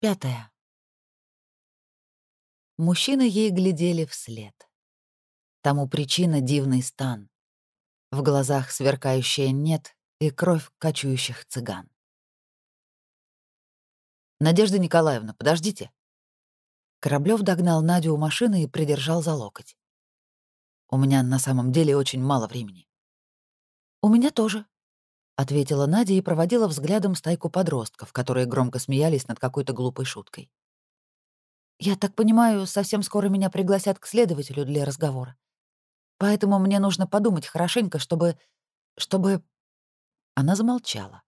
Пятое. Мужчины ей глядели вслед. Тому причина — дивный стан. В глазах сверкающее «нет» и кровь качающих цыган. «Надежда Николаевна, подождите». Кораблёв догнал Надю у машины и придержал за локоть. «У меня на самом деле очень мало времени». «У меня тоже», — ответила Надя и проводила взглядом стайку подростков, которые громко смеялись над какой-то глупой шуткой. «Я так понимаю, совсем скоро меня пригласят к следователю для разговора. Поэтому мне нужно подумать хорошенько, чтобы... чтобы...» Она замолчала.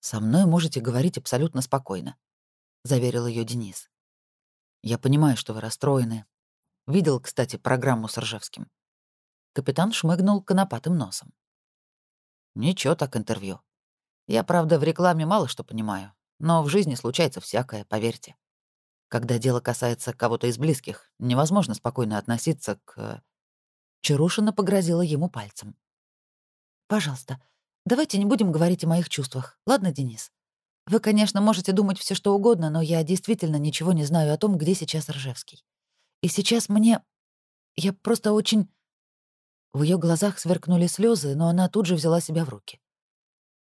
«Со мной можете говорить абсолютно спокойно», — заверил ее Денис. «Я понимаю, что вы расстроены. Видел, кстати, программу с Ржевским». Капитан шмыгнул конопатым носом. «Ничего так интервью. Я, правда, в рекламе мало что понимаю, но в жизни случается всякое, поверьте. Когда дело касается кого-то из близких, невозможно спокойно относиться к...» Чарушина погрозила ему пальцем. «Пожалуйста, давайте не будем говорить о моих чувствах, ладно, Денис? Вы, конечно, можете думать все что угодно, но я действительно ничего не знаю о том, где сейчас Ржевский. И сейчас мне... Я просто очень...» В ее глазах сверкнули слезы, но она тут же взяла себя в руки.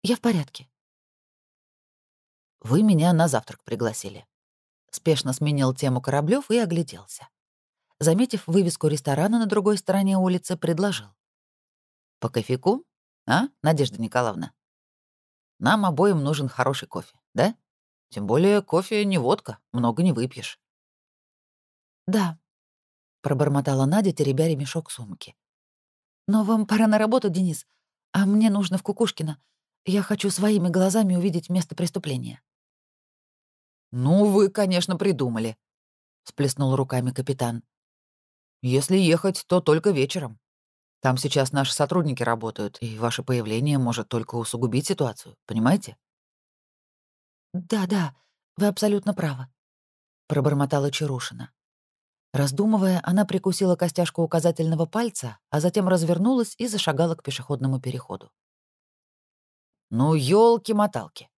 «Я в порядке». «Вы меня на завтрак пригласили», Спешно сменил тему Кораблёв и огляделся. Заметив вывеску ресторана на другой стороне улицы, предложил. «По кофейку? А, Надежда Николаевна? Нам обоим нужен хороший кофе, да? Тем более кофе не водка, много не выпьешь». «Да», — пробормотала Надя, теребя ремешок сумки. «Но вам пора на работу, Денис, а мне нужно в Кукушкино. Я хочу своими глазами увидеть место преступления». «Ну, вы, конечно, придумали», — сплеснул руками капитан. «Если ехать, то только вечером. Там сейчас наши сотрудники работают, и ваше появление может только усугубить ситуацию, понимаете?» «Да-да, вы абсолютно правы», — пробормотала Чарушина. Раздумывая, она прикусила костяшку указательного пальца, а затем развернулась и зашагала к пешеходному переходу. «Ну, елки моталки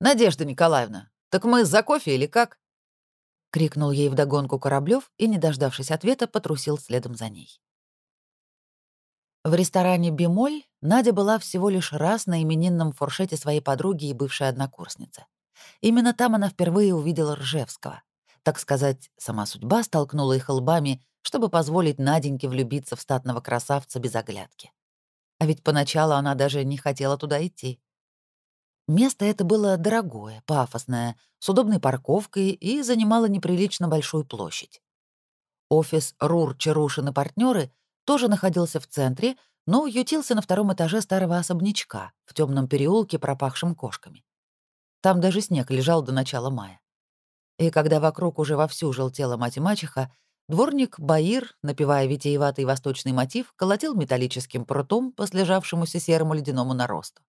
Надежда Николаевна, «Так мы за кофе или как?» — крикнул ей вдогонку Кораблёв и, не дождавшись ответа, потрусил следом за ней. В ресторане «Бемоль» Надя была всего лишь раз на именинном фуршете своей подруги и бывшей однокурсницы. Именно там она впервые увидела Ржевского. Так сказать, сама судьба столкнула их лбами, чтобы позволить Наденьке влюбиться в статного красавца без оглядки. А ведь поначалу она даже не хотела туда идти. Место это было дорогое, пафосное, с удобной парковкой и занимало неприлично большую площадь. Офис РУР Чарушин и партнеры тоже находился в центре, но уютился на втором этаже старого особнячка в темном переулке, пропахшем кошками. Там даже снег лежал до начала мая. И когда вокруг уже вовсю желтела мать и мачеха, дворник Баир, напевая витиеватый восточный мотив, колотил металлическим прутом по слежавшемуся серому ледяному наросту.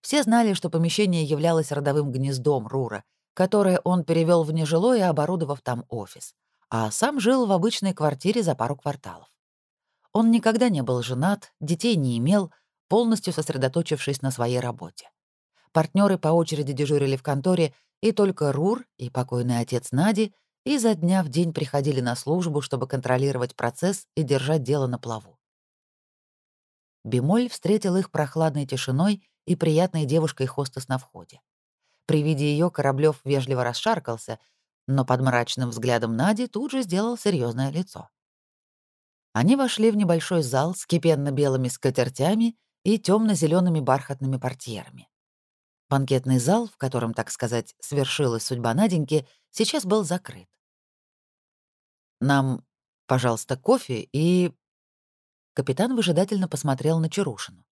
Все знали, что помещение являлось родовым гнездом Рура, которое он перевел в нежилое, оборудовав там офис, а сам жил в обычной квартире за пару кварталов. Он никогда не был женат, детей не имел, полностью сосредоточившись на своей работе. Партнеры по очереди дежурили в конторе, и только Рур и покойный отец Нади изо дня в день приходили на службу, чтобы контролировать процесс и держать дело на плаву. Бемоль встретил их прохладной тишиной и приятной девушкой-хостес на входе. При виде ее Кораблёв вежливо расшаркался, но под мрачным взглядом Нади тут же сделал серьезное лицо. Они вошли в небольшой зал с кипенно-белыми скатертями и темно зелеными бархатными портьерами. Банкетный зал, в котором, так сказать, свершилась судьба Наденьки, сейчас был закрыт. «Нам, пожалуйста, кофе и...» Капитан выжидательно посмотрел на Чарушину.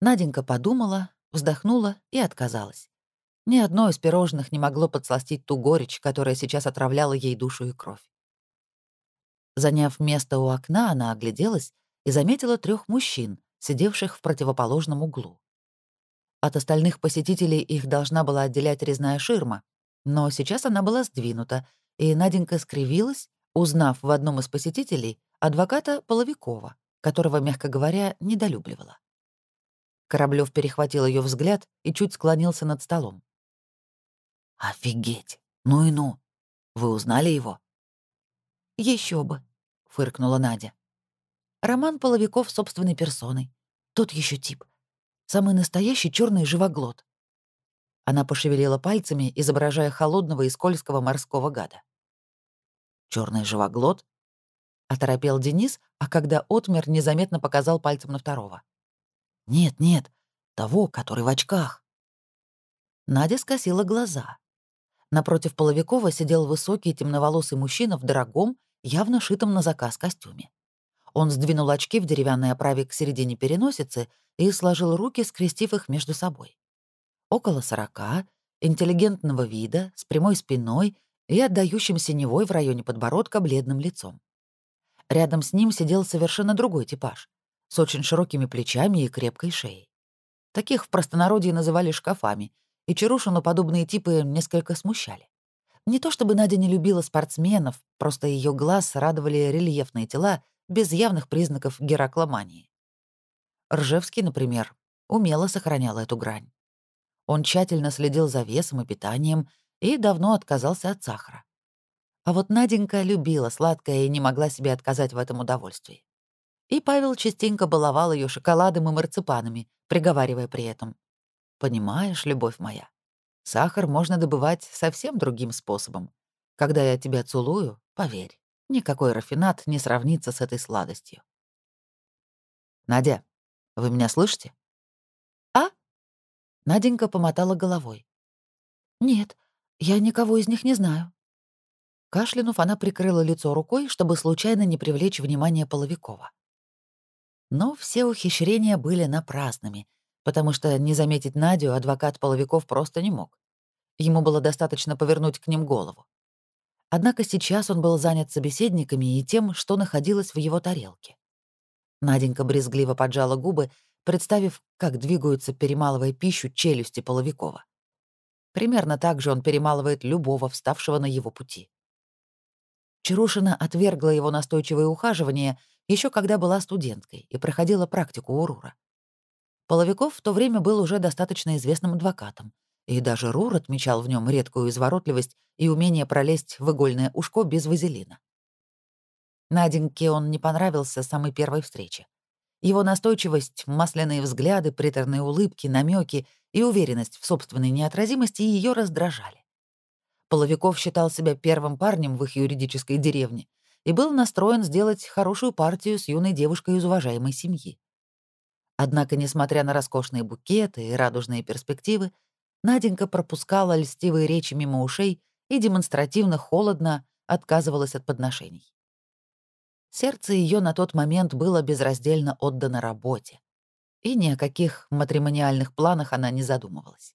Наденька подумала, вздохнула и отказалась. Ни одно из пирожных не могло подсластить ту горечь, которая сейчас отравляла ей душу и кровь. Заняв место у окна, она огляделась и заметила трех мужчин, сидевших в противоположном углу. От остальных посетителей их должна была отделять резная ширма, но сейчас она была сдвинута, и Наденька скривилась, узнав в одном из посетителей адвоката Половикова, которого, мягко говоря, недолюбливала. Кораблёв перехватил ее взгляд и чуть склонился над столом. «Офигеть! Ну и ну! Вы узнали его?» Еще бы!» — фыркнула Надя. Роман Половиков собственной персоной. Тот еще тип. Самый настоящий черный живоглот. Она пошевелила пальцами, изображая холодного и скользкого морского гада. Черный живоглот? Оторопел Денис, а когда отмер, незаметно показал пальцем на второго. «Нет, нет, того, который в очках». Надя скосила глаза. Напротив Половикова сидел высокий темноволосый мужчина в дорогом, явно шитом на заказ костюме. Он сдвинул очки в деревянной оправе к середине переносицы и сложил руки, скрестив их между собой. Около сорока, интеллигентного вида, с прямой спиной и отдающим синевой в районе подбородка бледным лицом. Рядом с ним сидел совершенно другой типаж, с очень широкими плечами и крепкой шеей. Таких в простонародье называли шкафами, и Чарушину подобные типы несколько смущали. Не то чтобы Надя не любила спортсменов, просто ее глаз радовали рельефные тела без явных признаков геракломании. Ржевский, например, умело сохранял эту грань. Он тщательно следил за весом и питанием и давно отказался от сахара. А вот Наденька любила сладкое и не могла себе отказать в этом удовольствии. И Павел частенько баловал ее шоколадом и марципанами, приговаривая при этом. Понимаешь, любовь моя, сахар можно добывать совсем другим способом. Когда я тебя целую, поверь, никакой рафинат не сравнится с этой сладостью. Надя, вы меня слышите? А? Наденька помотала головой. Нет, я никого из них не знаю. Кашлянув, она прикрыла лицо рукой, чтобы случайно не привлечь внимание Половикова. Но все ухищрения были напрасными — потому что не заметить Надю адвокат Половиков просто не мог. Ему было достаточно повернуть к ним голову. Однако сейчас он был занят собеседниками и тем, что находилось в его тарелке. Наденька брезгливо поджала губы, представив, как двигаются, перемалывая пищу, челюсти Половикова. Примерно так же он перемалывает любого, вставшего на его пути. Чарушина отвергла его настойчивое ухаживание еще когда была студенткой и проходила практику у Рура. Половиков в то время был уже достаточно известным адвокатом, и даже Рур отмечал в нем редкую изворотливость и умение пролезть в игольное ушко без вазелина. Наденьке он не понравился с самой первой встречи. Его настойчивость, масляные взгляды, приторные улыбки, намеки и уверенность в собственной неотразимости ее раздражали. Половиков считал себя первым парнем в их юридической деревне и был настроен сделать хорошую партию с юной девушкой из уважаемой семьи. Однако, несмотря на роскошные букеты и радужные перспективы, Наденька пропускала льстивые речи мимо ушей и демонстративно холодно отказывалась от подношений. Сердце ее на тот момент было безраздельно отдано работе, и ни о каких матримониальных планах она не задумывалась.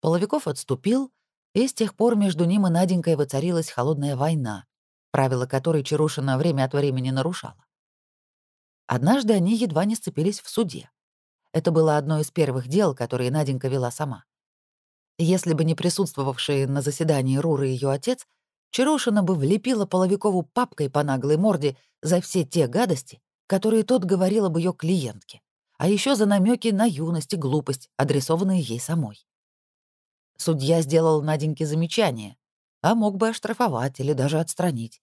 Половиков отступил, и с тех пор между ним и Наденькой воцарилась холодная война, правила которой Чарушина время от времени нарушала. Однажды они едва не сцепились в суде. Это было одно из первых дел, которые Наденька вела сама. Если бы не присутствовавший на заседании Руры ее отец, Чарушина бы влепила Половикову папкой по наглой морде за все те гадости, которые тот говорил об ее клиентке, а еще за намеки на юность и глупость, адресованные ей самой. Судья сделал Наденьке замечание, а мог бы оштрафовать или даже отстранить,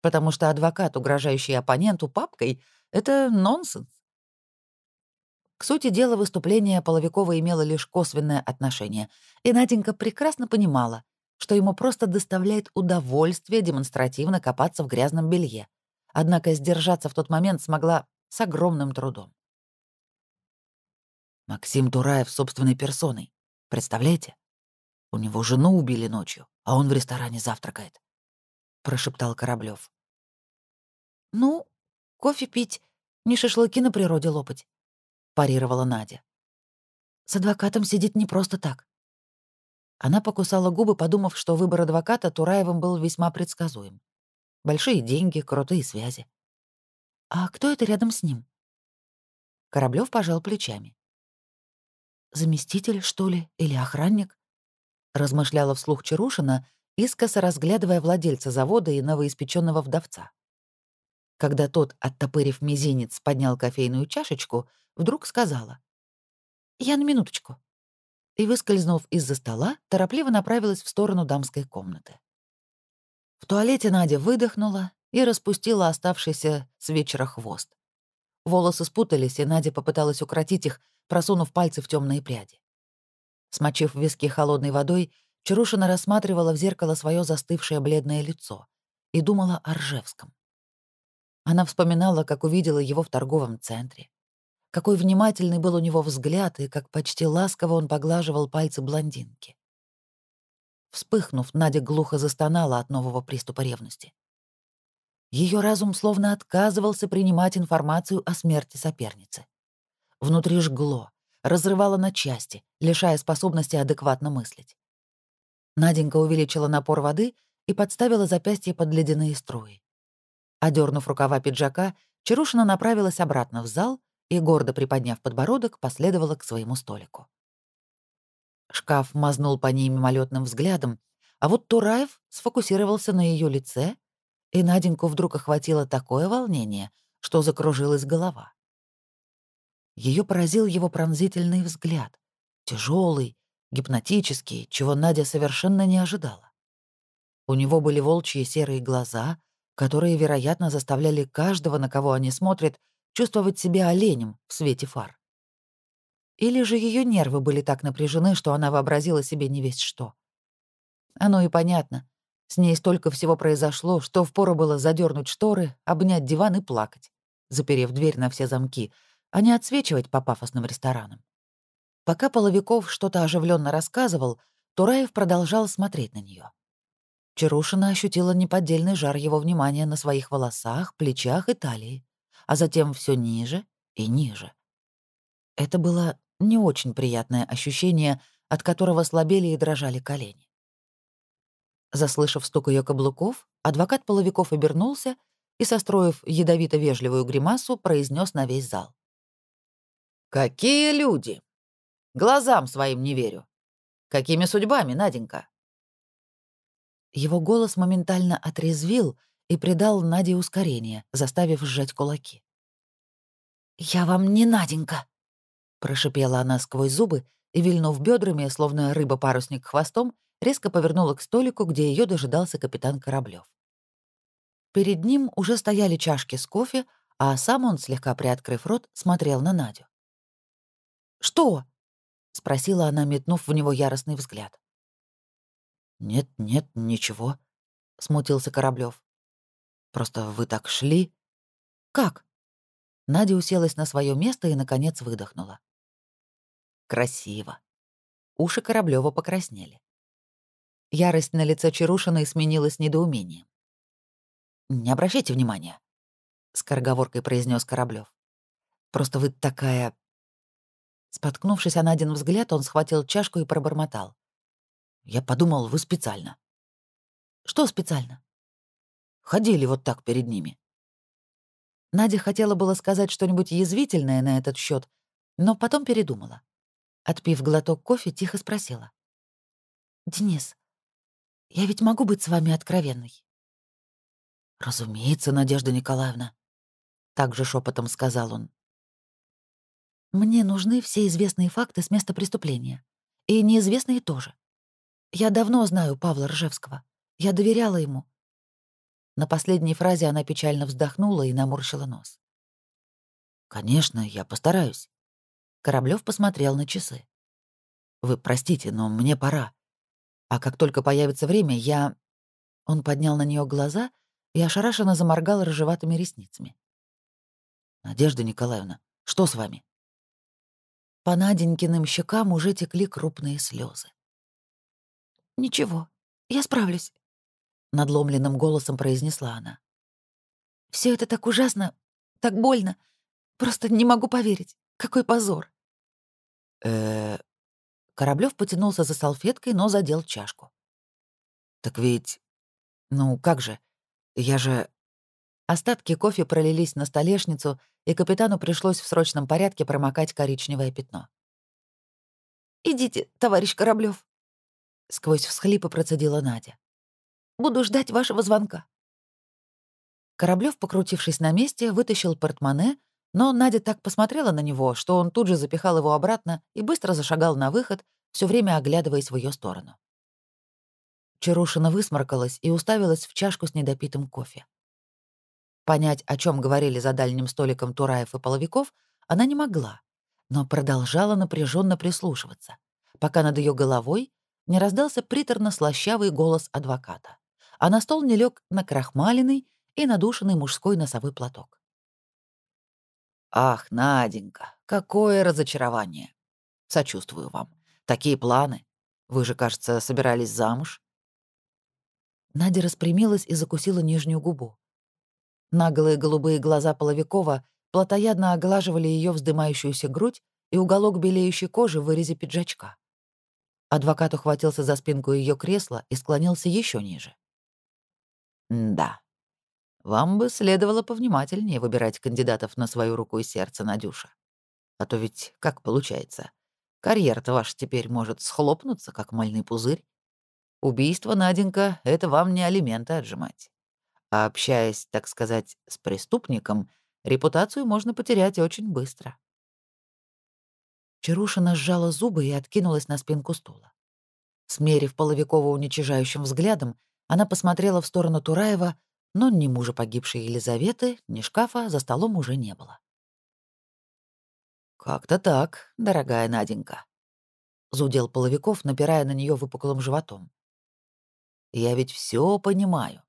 потому что адвокат, угрожающий оппоненту папкой, это нонсенс. К сути дела, выступление Половикова имело лишь косвенное отношение, и Наденька прекрасно понимала, что ему просто доставляет удовольствие демонстративно копаться в грязном белье. Однако сдержаться в тот момент смогла с огромным трудом. Максим Тураев собственной персоной. Представляете? У него жену убили ночью, а он в ресторане завтракает. Прошептал Кораблёв. Ну, Кофе пить, не шашлыки на природе лопать», — парировала Надя. «С адвокатом сидеть не просто так». Она покусала губы, подумав, что выбор адвоката Тураевым был весьма предсказуем. Большие деньги, крутые связи. «А кто это рядом с ним?» Кораблёв пожал плечами. «Заместитель, что ли, или охранник?» — размышляла вслух Чарушина, искоса разглядывая владельца завода и новоиспеченного вдовца. Когда тот, оттопырив мизинец, поднял кофейную чашечку, вдруг сказала. «Я на минуточку». и, выскользнув из-за стола, торопливо направилась в сторону дамской комнаты. В туалете Надя выдохнула и распустила оставшийся с вечера хвост. Волосы спутались, и Надя попыталась укротить их, просунув пальцы в темные пряди. Смочив виски холодной водой, Чарушина рассматривала в зеркало свое застывшее бледное лицо и думала о Ржевском. Она вспоминала, как увидела его в торговом центре, какой внимательный был у него взгляд и как почти ласково он поглаживал пальцы блондинки. Вспыхнув, Надя глухо застонала от нового приступа ревности. Ее разум словно отказывался принимать информацию о смерти соперницы. Внутри жгло, разрывало на части, лишая способности адекватно мыслить. Наденька увеличила напор воды и подставила запястье под ледяные струи. Одернув рукава пиджака, Чарушина направилась обратно в зал и, гордо приподняв подбородок, последовала к своему столику. Шкаф мазнул по ней мимолетным взглядом, а вот Тураев сфокусировался на ее лице, и Наденьку вдруг охватило такое волнение, что закружилась голова. Ее поразил его пронзительный взгляд, тяжелый, гипнотический, чего Надя совершенно не ожидала. У него были волчьи серые глаза, которые, вероятно, заставляли каждого, на кого они смотрят, чувствовать себя оленем в свете фар. Или же ее нервы были так напряжены, что она вообразила себе не весть что. Оно и понятно. С ней столько всего произошло, что впору было задернуть шторы, обнять диван и плакать, заперев дверь на все замки, а не отсвечивать по пафосным ресторанам. Пока Половиков что-то оживленно рассказывал, Тураев продолжал смотреть на нее. Чарушина ощутила неподдельный жар его внимания на своих волосах, плечах и талии а затем все ниже и ниже. Это было не очень приятное ощущение, от которого слабели и дрожали колени. Заслышав стук ее каблуков, адвокат Половиков обернулся и, состроив ядовито-вежливую гримасу, произнес на весь зал. «Какие люди! Глазам своим не верю. Какими судьбами, Наденька?» Его голос моментально отрезвил — и придал Наде ускорение, заставив сжать кулаки. «Я вам не Наденька!» — прошипела она сквозь зубы и, вильнув бедрами, словно рыба-парусник хвостом, резко повернула к столику, где ее дожидался капитан Кораблев. Перед ним уже стояли чашки с кофе, а сам он, слегка приоткрыв рот, смотрел на Надю. «Что?» — спросила она, метнув в него яростный взгляд. «Нет, нет, ничего», — смутился Кораблев. Просто вы так шли. Как? Надя уселась на свое место и, наконец, выдохнула. Красиво. Уши Кораблёва покраснели. Ярость на лице Чарушиной сменилась недоумением. «Не обращайте внимания», — скороговоркой произнес Кораблёв. «Просто вы такая...» Споткнувшись о Надин взгляд, он схватил чашку и пробормотал. «Я подумал, вы специально». «Что специально?» Ходили вот так перед ними. Надя хотела было сказать что-нибудь язвительное на этот счет, но потом передумала. Отпив глоток кофе, тихо спросила. «Денис, я ведь могу быть с вами откровенной?» «Разумеется, Надежда Николаевна», — также шепотом сказал он. «Мне нужны все известные факты с места преступления. И неизвестные тоже. Я давно знаю Павла Ржевского. Я доверяла ему. На последней фразе она печально вздохнула и наморщила нос. «Конечно, я постараюсь». Кораблёв посмотрел на часы. «Вы простите, но мне пора. А как только появится время, я...» Он поднял на нее глаза и ошарашенно заморгал рыжеватыми ресницами. «Надежда Николаевна, что с вами?» По Наденькиным щекам уже текли крупные слезы. «Ничего, я справлюсь», — надломленным голосом произнесла она. Все это так ужасно, так больно. Просто не могу поверить. Какой позор!» э Кораблёв потянулся за салфеткой, но задел чашку. «Так ведь... Ну, как же? Я же...» Остатки кофе пролились на столешницу, и капитану пришлось в срочном порядке промокать коричневое пятно. «Идите, товарищ Кораблёв», — сквозь всхлипы процедила Надя. Буду ждать вашего звонка». Кораблёв, покрутившись на месте, вытащил портмоне, но Надя так посмотрела на него, что он тут же запихал его обратно и быстро зашагал на выход, все время оглядываясь в ее сторону. Чарушина высморкалась и уставилась в чашку с недопитым кофе. Понять, о чем говорили за дальним столиком Тураев и Половиков, она не могла, но продолжала напряженно прислушиваться, пока над ее головой не раздался приторно-слащавый голос адвоката, а на стол не лег накрахмаленный и надушенный мужской носовой платок. «Ах, Наденька, какое разочарование! Сочувствую вам. Такие планы. Вы же, кажется, собирались замуж?» Надя распрямилась и закусила нижнюю губу. Наглые голубые глаза Половикова плотоядно оглаживали ее вздымающуюся грудь и уголок белеющей кожи в вырезе пиджачка. Адвокат ухватился за спинку ее кресла и склонился еще ниже. «Да. Вам бы следовало повнимательнее выбирать кандидатов на свою руку и сердце, Надюша. А то ведь как получается? Карьера-то ваша теперь может схлопнуться, как мыльный пузырь. Убийство, Наденька, — это вам не алименты отжимать. А общаясь, так сказать, с преступником, репутацию можно потерять очень быстро. Чарушина сжала зубы и откинулась на спинку стула. Смерив Половикова уничижающим взглядом, она посмотрела в сторону Тураева, но ни мужа погибшей Елизаветы, ни шкафа за столом уже не было. «Как-то так, дорогая Наденька», — зудел Половиков, напирая на нее выпуклым животом. «Я ведь все понимаю.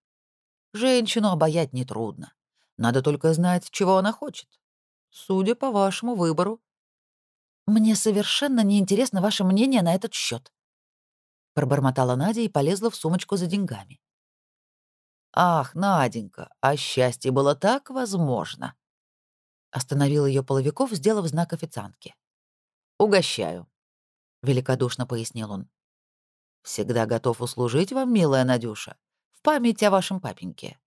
Женщину обаять нетрудно. Надо только знать, чего она хочет. Судя по вашему выбору, «Мне совершенно неинтересно ваше мнение на этот счет, пробормотала Надя и полезла в сумочку за деньгами. «Ах, Наденька, а счастье было так возможно!» Остановил ее Половиков, сделав знак официантки. «Угощаю», — великодушно пояснил он. «Всегда готов услужить вам, милая Надюша, в память о вашем папеньке.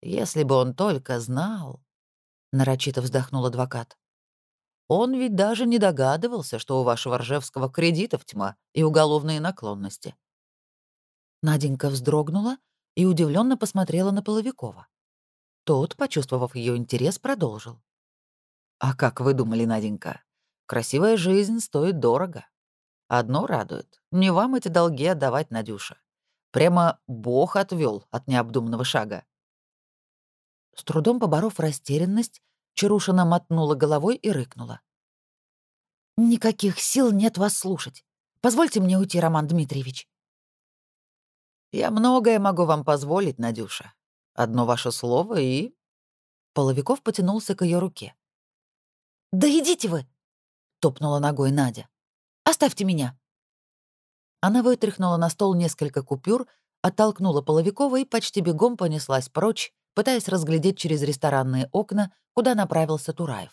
Если бы он только знал...» — нарочито вздохнул адвокат. Он ведь даже не догадывался, что у вашего Ржевского кредитов тьма и уголовные наклонности. Наденька вздрогнула и удивленно посмотрела на Половикова. Тот, почувствовав ее интерес, продолжил. «А как вы думали, Наденька? Красивая жизнь стоит дорого. Одно радует. Не вам эти долги отдавать, Надюша. Прямо Бог отвел от необдуманного шага». С трудом поборов растерянность, Чарушина мотнула головой и рыкнула. «Никаких сил нет вас слушать. Позвольте мне уйти, Роман Дмитриевич». «Я многое могу вам позволить, Надюша. Одно ваше слово и...» Половиков потянулся к ее руке. «Да идите вы!» — топнула ногой Надя. «Оставьте меня!» Она вытряхнула на стол несколько купюр, оттолкнула Половикова и почти бегом понеслась прочь, пытаясь разглядеть через ресторанные окна, куда направился Тураев.